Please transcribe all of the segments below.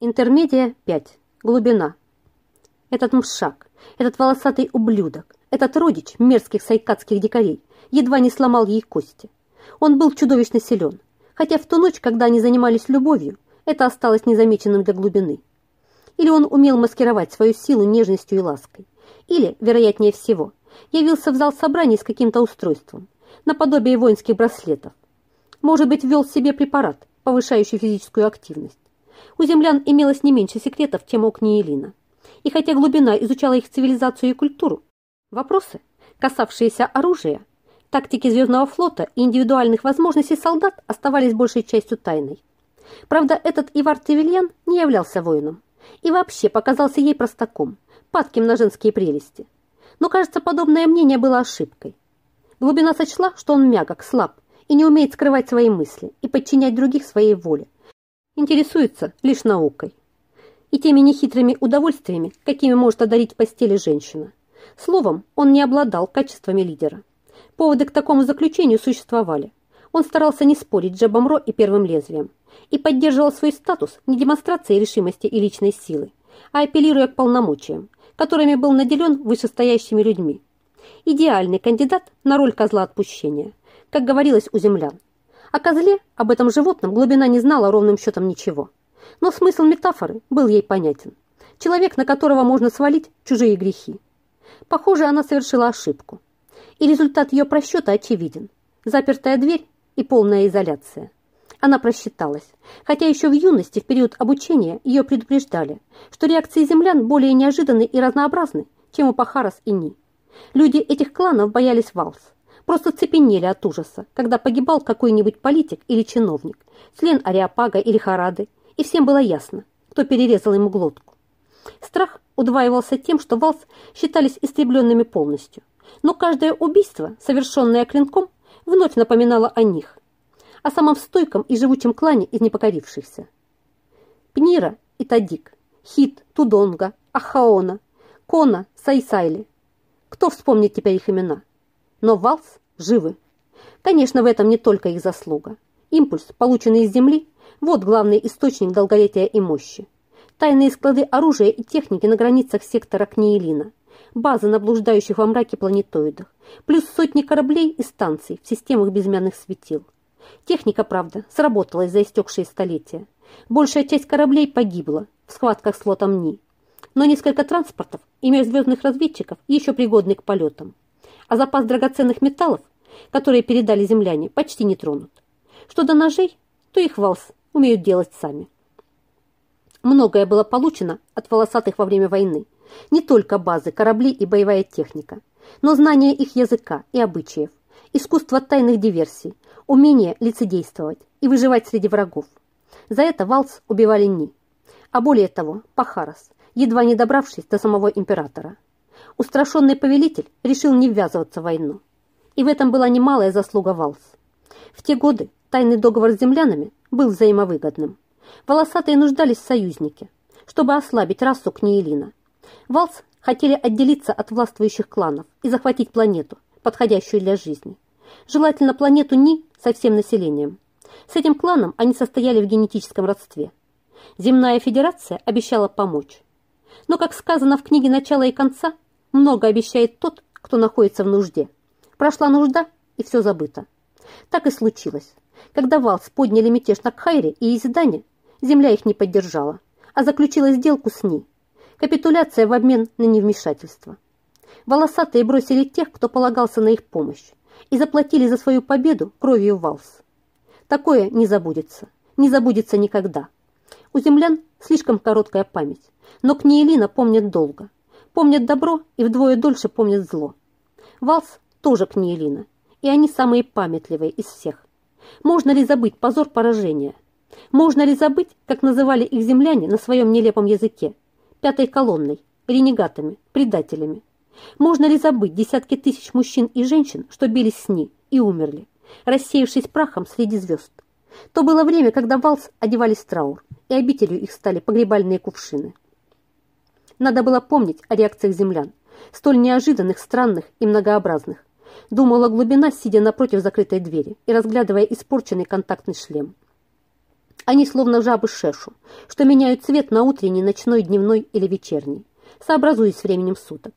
Интермедия 5. Глубина. Этот мшак, этот волосатый ублюдок, этот родич мерзких сайкадских дикарей едва не сломал ей кости. Он был чудовищно силен, хотя в ту ночь, когда они занимались любовью, это осталось незамеченным для глубины. Или он умел маскировать свою силу нежностью и лаской, или, вероятнее всего, явился в зал собраний с каким-то устройством, наподобие воинских браслетов. Может быть, ввел себе препарат, повышающий физическую активность у землян имелось не меньше секретов, чем у Книелина. И хотя глубина изучала их цивилизацию и культуру, вопросы, касавшиеся оружия, тактики Звездного флота и индивидуальных возможностей солдат оставались большей частью тайной. Правда, этот Ивар Тевильян не являлся воином и вообще показался ей простаком, падким на женские прелести. Но, кажется, подобное мнение было ошибкой. Глубина сочла, что он мягок, слаб и не умеет скрывать свои мысли и подчинять других своей воле, интересуется лишь наукой и теми нехитрыми удовольствиями, какими может одарить в постели женщина. Словом, он не обладал качествами лидера. Поводы к такому заключению существовали. Он старался не спорить с Джебом Ро и Первым Лезвием и поддерживал свой статус не демонстрацией решимости и личной силы, а апеллируя к полномочиям, которыми был наделен вышестоящими людьми. Идеальный кандидат на роль козла отпущения, как говорилось у землян. О козле, об этом животном, глубина не знала ровным счетом ничего. Но смысл метафоры был ей понятен. Человек, на которого можно свалить чужие грехи. Похоже, она совершила ошибку. И результат ее просчета очевиден. Запертая дверь и полная изоляция. Она просчиталась, хотя еще в юности, в период обучения, ее предупреждали, что реакции землян более неожиданны и разнообразны, чем у Пахарас и Ни. Люди этих кланов боялись Валс просто цепенели от ужаса, когда погибал какой-нибудь политик или чиновник, член Ариапага или Харады, и всем было ясно, кто перерезал ему глотку. Страх удваивался тем, что Валс считались истребленными полностью, но каждое убийство, совершенное клинком, вновь напоминало о них, о самом стойком и живучем клане из непокорившихся. Пнира и Тадик, Хит, Тудонга, Ахаона, Кона, Сайсайли. Кто вспомнит теперь их имена? Но Валс живы. Конечно, в этом не только их заслуга. Импульс, полученный из Земли, вот главный источник долголетия и мощи. Тайные склады оружия и техники на границах сектора Книелина, базы на блуждающих во мраке планетоидах, плюс сотни кораблей и станций в системах безымянных светил. Техника, правда, сработала за истекшие столетия. Большая часть кораблей погибла в схватках с лотом Ни. Но несколько транспортов и межзвездных разведчиков еще пригодны к полетам а запас драгоценных металлов, которые передали земляне, почти не тронут. Что до ножей, то их валс умеют делать сами. Многое было получено от волосатых во время войны. Не только базы, корабли и боевая техника, но знание их языка и обычаев, искусство тайных диверсий, умение лицедействовать и выживать среди врагов. За это Валс убивали Ни, а более того, Пахарас, едва не добравшись до самого императора. Устрашенный повелитель решил не ввязываться в войну. И в этом была немалая заслуга Валс. В те годы тайный договор с землянами был взаимовыгодным. Волосатые нуждались в союзнике, чтобы ослабить расу Книелина. Валс хотели отделиться от властвующих кланов и захватить планету, подходящую для жизни. Желательно планету Ни со всем населением. С этим кланом они состояли в генетическом родстве. Земная федерация обещала помочь. Но, как сказано в книге «Начало и конца», много обещает тот, кто находится в нужде. Прошла нужда, и все забыто. Так и случилось. Когда Валс подняли мятеж на Кхайре и Изидане, земля их не поддержала, а заключила сделку с ней. Капитуляция в обмен на невмешательство. Волосатые бросили тех, кто полагался на их помощь, и заплатили за свою победу кровью Валс. Такое не забудется, не забудется никогда. У землян слишком короткая память, но Книелина помнят долго – Помнят добро и вдвое дольше помнят зло. Валс тоже Книелина, и они самые памятливые из всех. Можно ли забыть позор поражения? Можно ли забыть, как называли их земляне на своем нелепом языке? Пятой колонной, ренегатами, предателями. Можно ли забыть десятки тысяч мужчин и женщин, что бились с ней и умерли, рассеявшись прахом среди звезд? То было время, когда Валс одевались в траур, и обителью их стали погребальные кувшины. Надо было помнить о реакциях землян, столь неожиданных, странных и многообразных. Думала глубина, сидя напротив закрытой двери и разглядывая испорченный контактный шлем. Они словно жабы шешу, что меняют цвет на утренний, ночной, дневной или вечерний, сообразуясь с временем суток.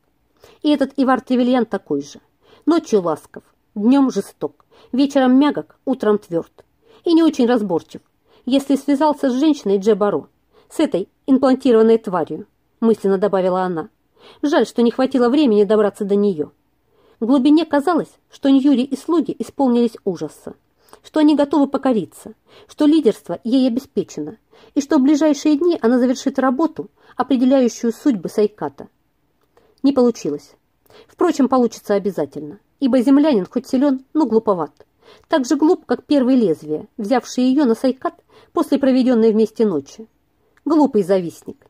И этот Ивар Тревельян такой же. Ночью ласков, днем жесток, вечером мягок, утром тверд. И не очень разборчив, если связался с женщиной Джебаро, с этой имплантированной тварью, мысленно добавила она. Жаль, что не хватило времени добраться до нее. В глубине казалось, что Ньюри и слуги исполнились ужаса, что они готовы покориться, что лидерство ей обеспечено, и что в ближайшие дни она завершит работу, определяющую судьбы Сайката. Не получилось. Впрочем, получится обязательно, ибо землянин хоть силен, но глуповат. Так же глуп, как первый лезвие, взявший ее на Сайкат после проведенной вместе ночи. Глупый завистник.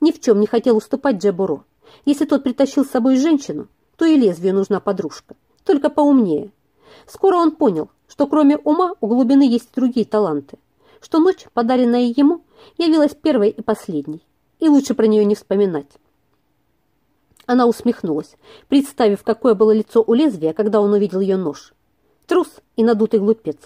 Ни в чем не хотел уступать Джебуро. Если тот притащил с собой женщину, то и лезвию нужна подружка, только поумнее. Скоро он понял, что кроме ума у глубины есть другие таланты, что ночь, подаренная ему, явилась первой и последней, и лучше про нее не вспоминать. Она усмехнулась, представив, какое было лицо у лезвия, когда он увидел ее нож. Трус и надутый глупец.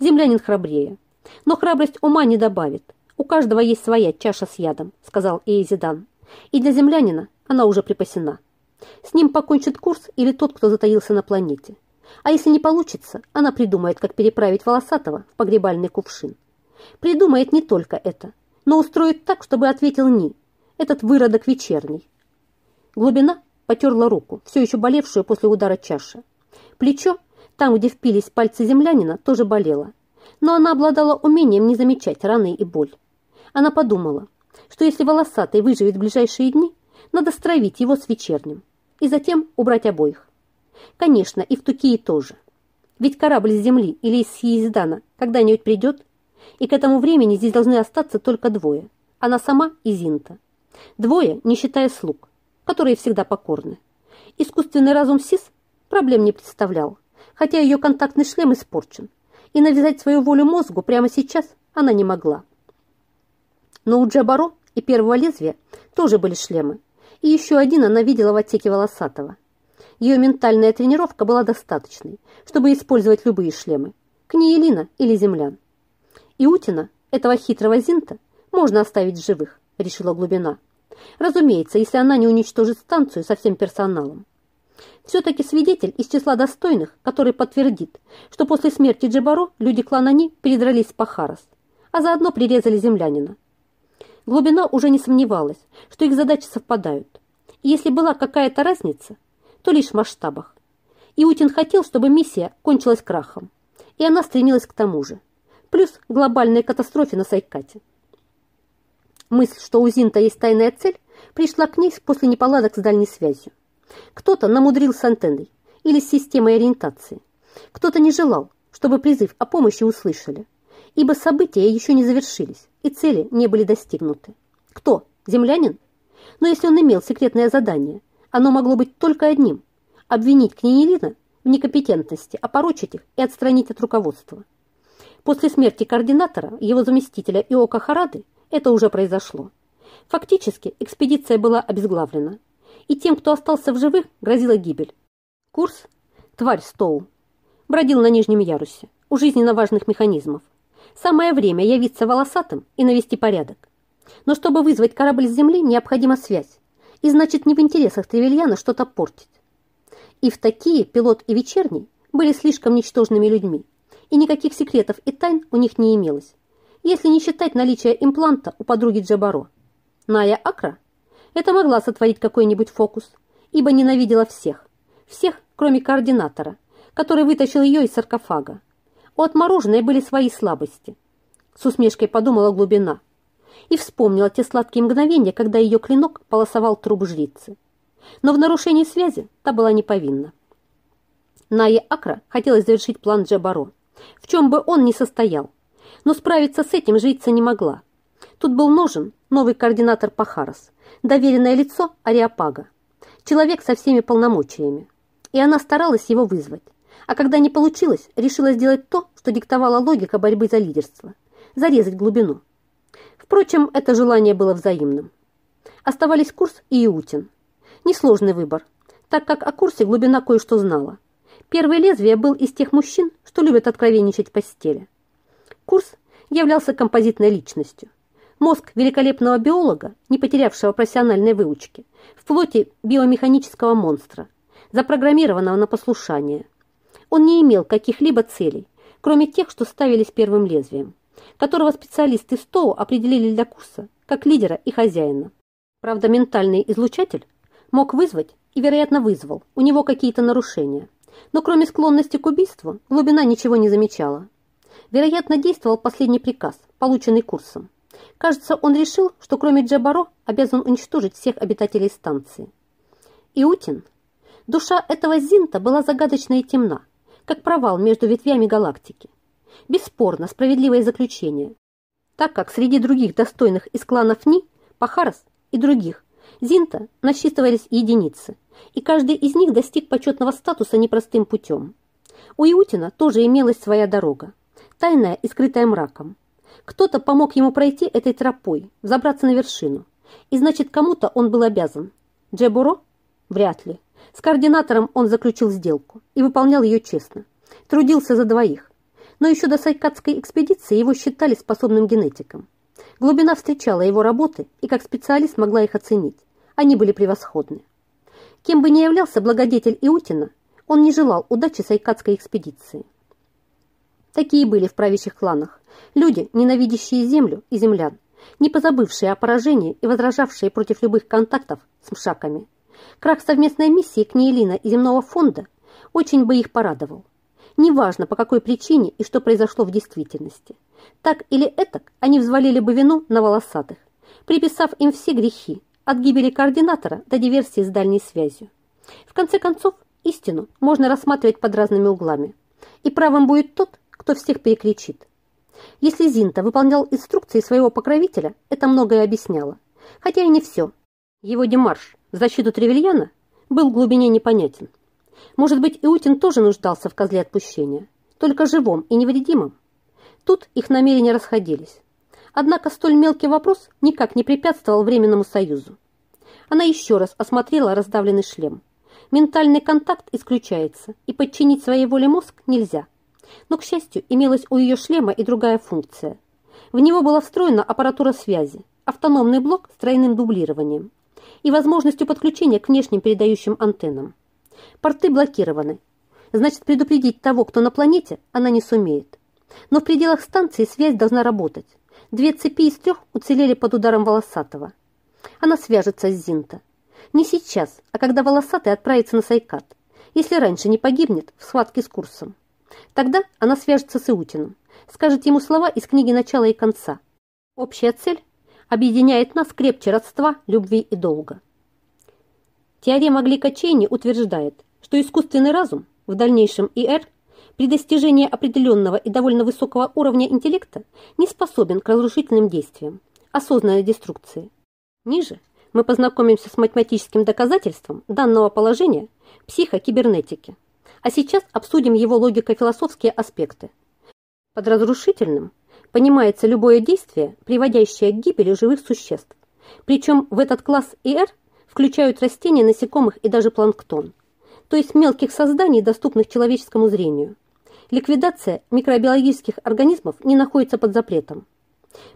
Землянин храбрее. Но храбрость ума не добавит. У каждого есть своя чаша с ядом, сказал Эйзидан. И для землянина она уже припасена. С ним покончит курс или тот, кто затаился на планете. А если не получится, она придумает, как переправить Волосатого в погребальный кувшин. Придумает не только это, но устроит так, чтобы ответил Ни, этот выродок вечерний. Глубина потерла руку, все еще болевшую после удара чаши. Плечо, там, где впились пальцы землянина, тоже болело. Но она обладала умением не замечать раны и боль. Она подумала, что если волосатый выживет в ближайшие дни, надо стравить его с вечерним и затем убрать обоих. Конечно, и в Тукии тоже. Ведь корабль с Земли или из Сиездана когда-нибудь придет, и к этому времени здесь должны остаться только двое. Она сама и Зинта. Двое, не считая слуг, которые всегда покорны. Искусственный разум Сис проблем не представлял, хотя ее контактный шлем испорчен, и навязать свою волю мозгу прямо сейчас она не могла. Но у Джабаро и первого лезвия тоже были шлемы, и еще один она видела в отсеке Волосатого. Ее ментальная тренировка была достаточной, чтобы использовать любые шлемы, Книелина или землян. И Утина, этого хитрого Зинта, можно оставить живых, решила глубина. Разумеется, если она не уничтожит станцию со всем персоналом. Все-таки свидетель из числа достойных, который подтвердит, что после смерти Джебаро люди клана Ни передрались с Пахарас, а заодно прирезали землянина. Глубина уже не сомневалась, что их задачи совпадают. И если была какая-то разница, то лишь в масштабах. Иутин хотел, чтобы миссия кончилась крахом, и она стремилась к тому же, плюс глобальной катастрофе на Сайкате. Мысль, что у Зинта есть тайная цель, пришла к ней после неполадок с дальней связью. Кто-то намудрил с антенной или с системой ориентации. Кто-то не желал, чтобы призыв о помощи услышали, ибо события еще не завершились и цели не были достигнуты. Кто? Землянин? Но если он имел секретное задание, оно могло быть только одним – обвинить Княнилина в некомпетентности, опорочить их и отстранить от руководства. После смерти координатора, его заместителя Иока Харады, это уже произошло. Фактически экспедиция была обезглавлена, и тем, кто остался в живых, грозила гибель. Курс «Тварь Стоу» бродил на нижнем ярусе, у жизненно важных механизмов. Самое время явиться волосатым и навести порядок. Но чтобы вызвать корабль с земли, необходима связь и значит не в интересах Тревельяна что-то портить. И в такие пилот и вечерний были слишком ничтожными людьми, и никаких секретов и тайн у них не имелось, если не считать наличие импланта у подруги Джабаро. Ная Акра это могла сотворить какой-нибудь фокус, ибо ненавидела всех, всех, кроме координатора, который вытащил ее из саркофага. У отмороженной были свои слабости. С усмешкой подумала глубина – и вспомнила те сладкие мгновения, когда ее клинок полосовал труп жрицы. Но в нарушении связи та была не повинна. Найе Акра хотелось завершить план Джабаро, в чем бы он ни состоял, но справиться с этим жрица не могла. Тут был нужен новый координатор Пахарас, доверенное лицо Ариапага, человек со всеми полномочиями. И она старалась его вызвать. А когда не получилось, решила сделать то, что диктовала логика борьбы за лидерство – зарезать глубину – Впрочем, это желание было взаимным. Оставались Курс и Иутин. Несложный выбор, так как о Курсе глубина кое-что знала. Первое лезвие был из тех мужчин, что любят откровенничать в постели. Курс являлся композитной личностью. Мозг великолепного биолога, не потерявшего профессиональной выучки, в плоти биомеханического монстра, запрограммированного на послушание. Он не имел каких-либо целей, кроме тех, что ставились первым лезвием, которого специалисты СТОУ определили для курса как лидера и хозяина. Правда, ментальный излучатель мог вызвать и, вероятно, вызвал у него какие-то нарушения. Но кроме склонности к убийству, глубина ничего не замечала. Вероятно, действовал последний приказ, полученный курсом. Кажется, он решил, что кроме Джабаро обязан уничтожить всех обитателей станции. Иутин. Душа этого Зинта была загадочна и темна, как провал между ветвями галактики. Бесспорно, справедливое заключение, так как среди других достойных из кланов Ни, Пахарас и других, Зинта насчитывались единицы, и каждый из них достиг почетного статуса непростым путем. У Иутина тоже имелась своя дорога, тайная и скрытая мраком. Кто-то помог ему пройти этой тропой, взобраться на вершину, и значит, кому-то он был обязан. Джебуро? Вряд ли. С координатором он заключил сделку и выполнял ее честно. Трудился за двоих. Но еще до Сайкатской экспедиции его считали способным генетиком. Глубина встречала его работы и как специалист могла их оценить. Они были превосходны. Кем бы ни являлся благодетель Иутина, он не желал удачи Сайкатской экспедиции. Такие были в правящих кланах. Люди, ненавидящие землю и землян, не позабывшие о поражении и возражавшие против любых контактов с мшаками. Крах совместной миссии Книелина и земного фонда очень бы их порадовал. Неважно, по какой причине и что произошло в действительности. Так или этак они взвалили бы вину на волосатых, приписав им все грехи, от гибели координатора до диверсии с дальней связью. В конце концов, истину можно рассматривать под разными углами. И правым будет тот, кто всех перекричит. Если Зинта выполнял инструкции своего покровителя, это многое объясняло. Хотя и не все. Его демарш защиту Тревельяна был в глубине непонятен. Может быть, Иутин тоже нуждался в козле отпущения, только живом и невредимом. Тут их намерения расходились. Однако столь мелкий вопрос никак не препятствовал Временному Союзу. Она еще раз осмотрела раздавленный шлем. Ментальный контакт исключается, и подчинить своей воле мозг нельзя. Но, к счастью, имелась у ее шлема и другая функция. В него была встроена аппаратура связи, автономный блок с тройным дублированием и возможностью подключения к внешним передающим антеннам. Порты блокированы. Значит, предупредить того, кто на планете, она не сумеет. Но в пределах станции связь должна работать. Две цепи из трех уцелели под ударом Волосатого. Она свяжется с Зинта. Не сейчас, а когда Волосатый отправится на Сайкат, если раньше не погибнет в схватке с курсом. Тогда она свяжется с Иутиным, скажет ему слова из книги начала и конца. Общая цель объединяет нас крепче родства, любви и долга. Теорема Гликачейни утверждает, что искусственный разум, в дальнейшем ИР, при достижении определенного и довольно высокого уровня интеллекта не способен к разрушительным действиям, осознанной деструкции. Ниже мы познакомимся с математическим доказательством данного положения психокибернетики. А сейчас обсудим его логико-философские аспекты. Под разрушительным понимается любое действие, приводящее к гибели живых существ. Причем в этот класс ИР включают растения, насекомых и даже планктон, то есть мелких созданий, доступных человеческому зрению. Ликвидация микробиологических организмов не находится под запретом.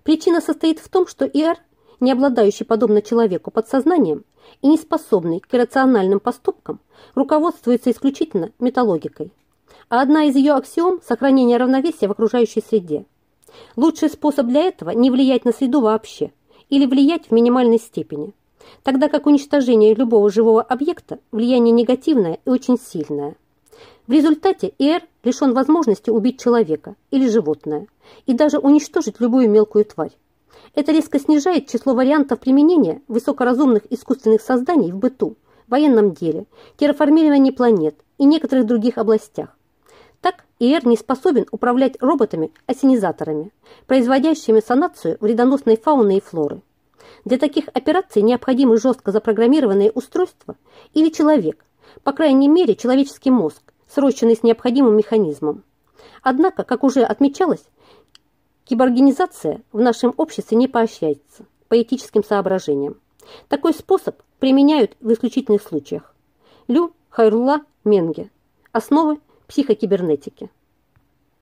Причина состоит в том, что ИР, не обладающий подобно человеку подсознанием и не способный к иррациональным поступкам, руководствуется исключительно металлогикой. А одна из ее аксиом – сохранение равновесия в окружающей среде. Лучший способ для этого – не влиять на среду вообще или влиять в минимальной степени – тогда как уничтожение любого живого объекта – влияние негативное и очень сильное. В результате ИР лишен возможности убить человека или животное и даже уничтожить любую мелкую тварь. Это резко снижает число вариантов применения высокоразумных искусственных созданий в быту, военном деле, терраформировании планет и некоторых других областях. Так ИР не способен управлять роботами-осенизаторами, производящими санацию вредоносной фауны и флоры. Для таких операций необходимы жестко запрограммированные устройства или человек, по крайней мере человеческий мозг, срощенный с необходимым механизмом. Однако, как уже отмечалось, киборгенизация в нашем обществе не поощряется по этическим соображениям. Такой способ применяют в исключительных случаях. Лю Хайрулла Менге. Основы психокибернетики.